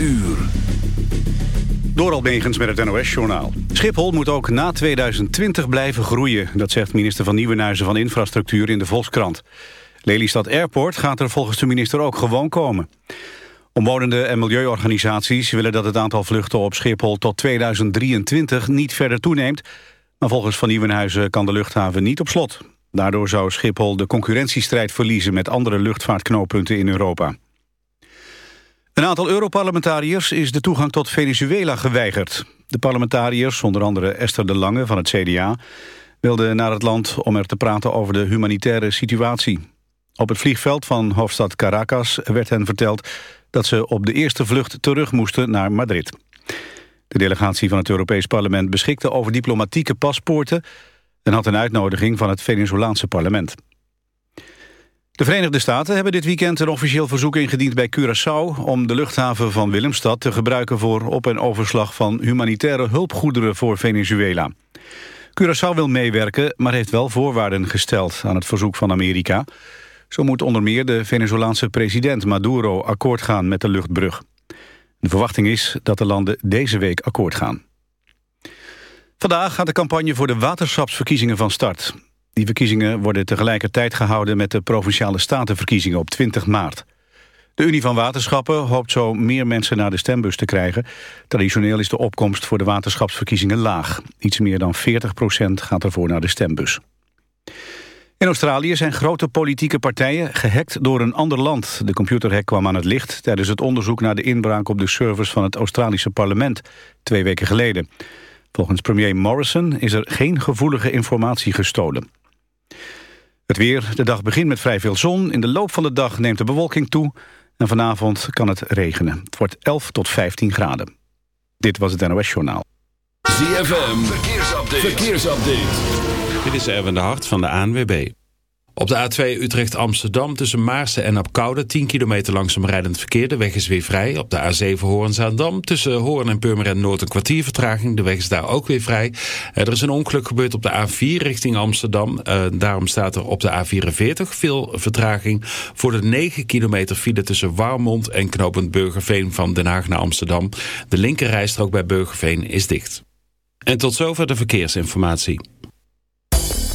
uur. Door Albegens met het NOS-journaal. Schiphol moet ook na 2020 blijven groeien. Dat zegt minister van Nieuwenhuizen van Infrastructuur in de Volkskrant. Lelystad Airport gaat er volgens de minister ook gewoon komen. Omwonenden en milieuorganisaties willen dat het aantal vluchten op Schiphol tot 2023 niet verder toeneemt. Maar volgens Van Nieuwenhuizen kan de luchthaven niet op slot. Daardoor zou Schiphol de concurrentiestrijd verliezen met andere luchtvaartknooppunten in Europa. Een aantal Europarlementariërs is de toegang tot Venezuela geweigerd. De parlementariërs, onder andere Esther de Lange van het CDA... wilden naar het land om er te praten over de humanitaire situatie. Op het vliegveld van hoofdstad Caracas werd hen verteld... dat ze op de eerste vlucht terug moesten naar Madrid. De delegatie van het Europees Parlement beschikte over diplomatieke paspoorten... en had een uitnodiging van het Venezolaanse parlement. De Verenigde Staten hebben dit weekend een officieel verzoek ingediend bij Curaçao... om de luchthaven van Willemstad te gebruiken voor op- en overslag van humanitaire hulpgoederen voor Venezuela. Curaçao wil meewerken, maar heeft wel voorwaarden gesteld aan het verzoek van Amerika. Zo moet onder meer de Venezolaanse president Maduro akkoord gaan met de luchtbrug. De verwachting is dat de landen deze week akkoord gaan. Vandaag gaat de campagne voor de waterschapsverkiezingen van start. Die verkiezingen worden tegelijkertijd gehouden met de Provinciale Statenverkiezingen op 20 maart. De Unie van Waterschappen hoopt zo meer mensen naar de stembus te krijgen. Traditioneel is de opkomst voor de waterschapsverkiezingen laag. Iets meer dan 40 procent gaat ervoor naar de stembus. In Australië zijn grote politieke partijen gehackt door een ander land. De computerhack kwam aan het licht tijdens het onderzoek naar de inbraak op de servers van het Australische parlement twee weken geleden. Volgens premier Morrison is er geen gevoelige informatie gestolen. Het weer, de dag begint met vrij veel zon. In de loop van de dag neemt de bewolking toe. En vanavond kan het regenen. Het wordt 11 tot 15 graden. Dit was het NOS Journaal. ZFM, verkeersupdate. verkeersupdate. Dit is Erwin de Hart van de ANWB. Op de A2 Utrecht-Amsterdam tussen Maarsen en Apkoude 10 kilometer langzaam rijdend verkeer. De weg is weer vrij. Op de A7 Hoorn-Zaandam tussen Hoorn en Purmerend Noord een kwartier vertraging. De weg is daar ook weer vrij. Er is een ongeluk gebeurd op de A4 richting Amsterdam. Uh, daarom staat er op de A44 veel vertraging. Voor de 9 kilometer file tussen Warmond en knooppunt Burgerveen van Den Haag naar Amsterdam. De linkerrijstrook bij Burgerveen is dicht. En tot zover de verkeersinformatie.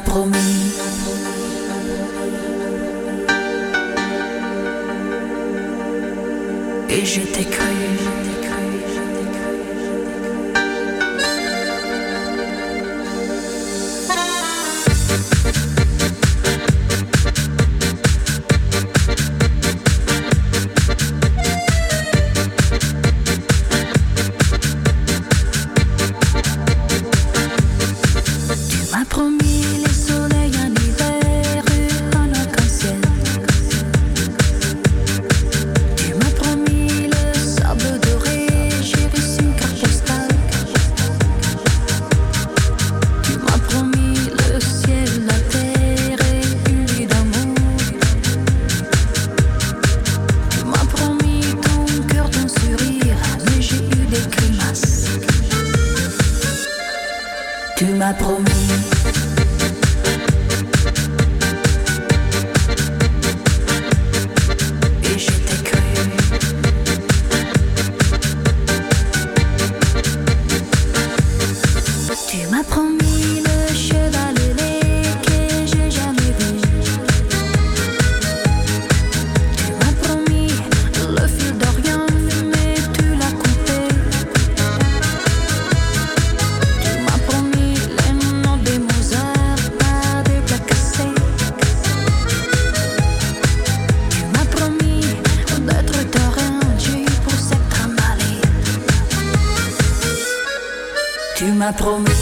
Promis. Promis.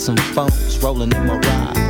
Some phones rolling in my ride,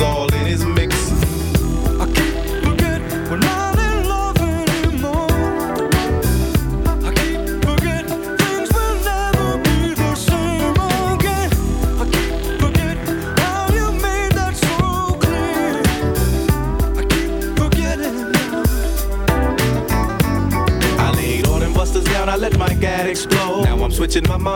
all in his mix. We're not in love anymore. I keep forgetting things will never be the same again. I keep forgetting how you made that so clear. I keep forgetting. I laid all them busters down, I let my gat explode. Now I'm switching my mind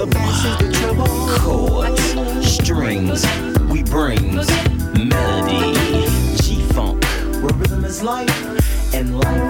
The basses, the treble, chords, strings, we bring melody, G-funk, where rhythm is life and life.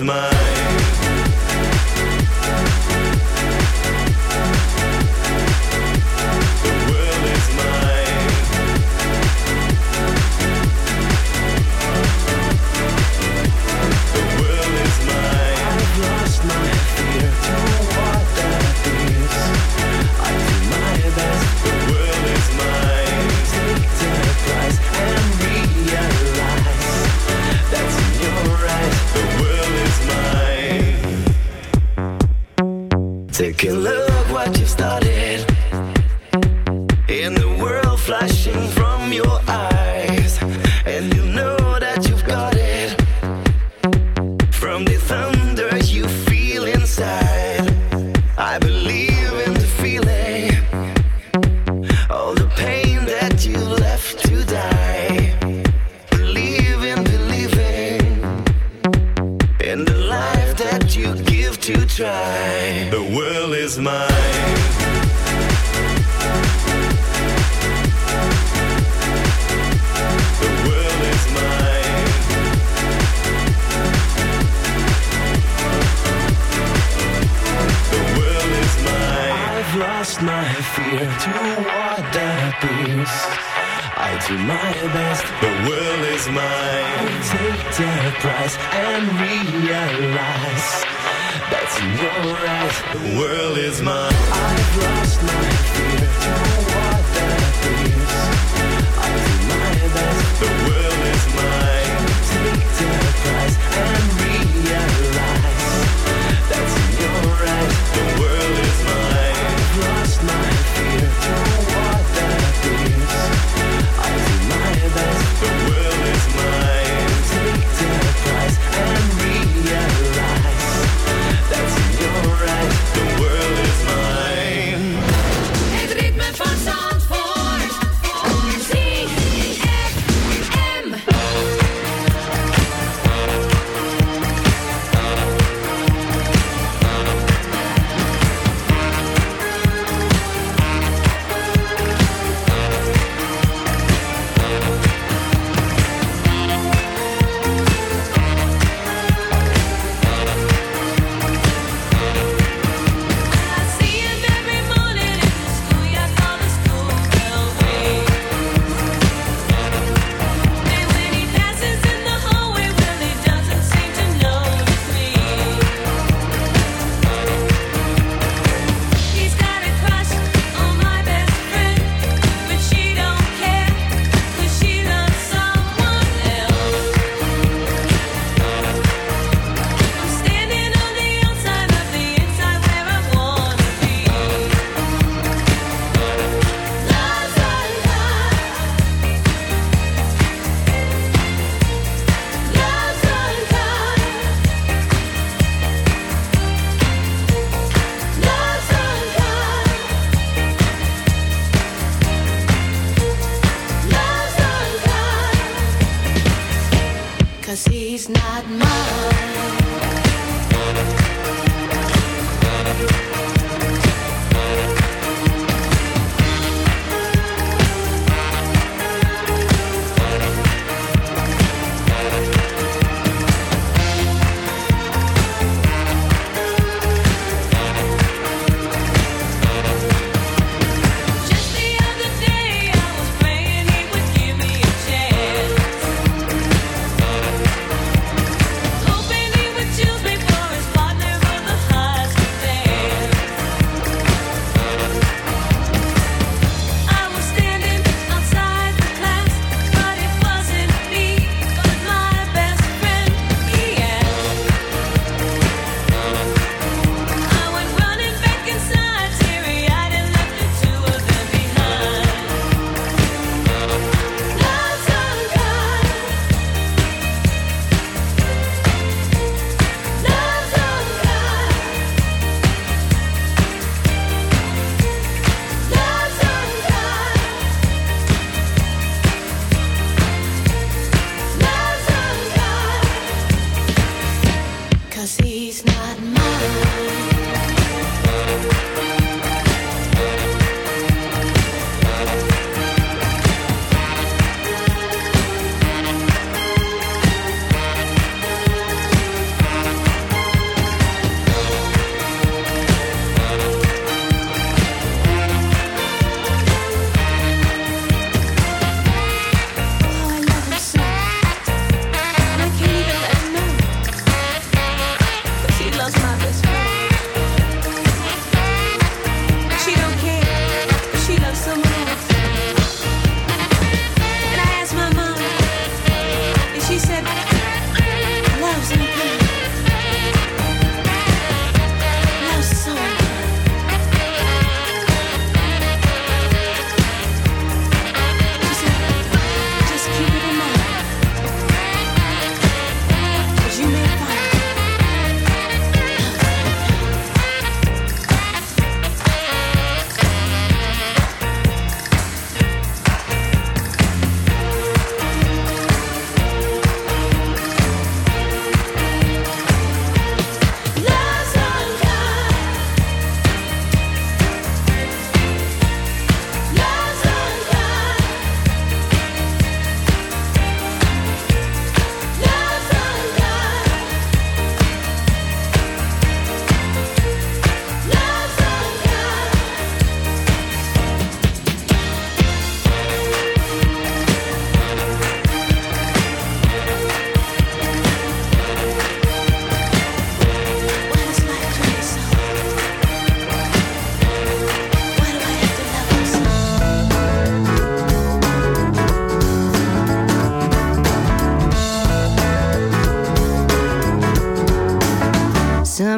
mine. the world is mine. Take the price and realize that that's no right. The world is mine. I've lost my fear. what that is. I deny that the world is mine. Take the price and realize.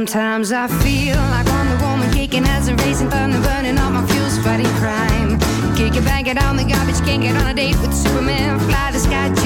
Sometimes I feel like I'm the woman kicking as a racing thunder, burning all my fuels, fighting crime. Kick it, bang it on the garbage, can't get on a date with Superman, fly the sky.